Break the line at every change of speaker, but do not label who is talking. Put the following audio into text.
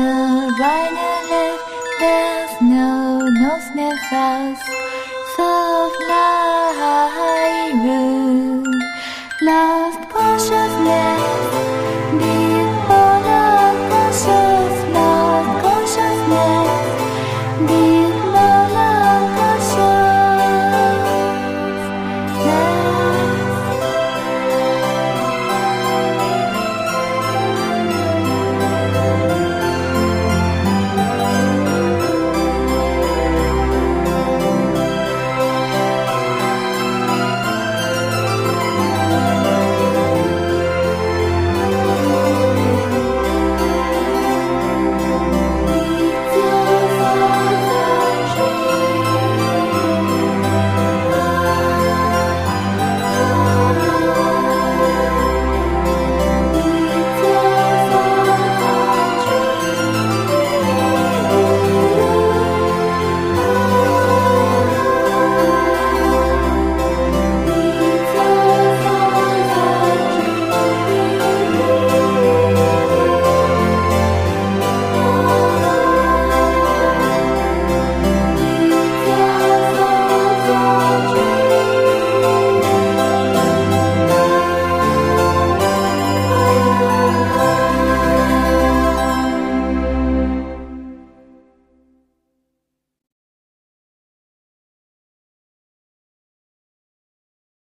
No right and left, there's no, North, no South.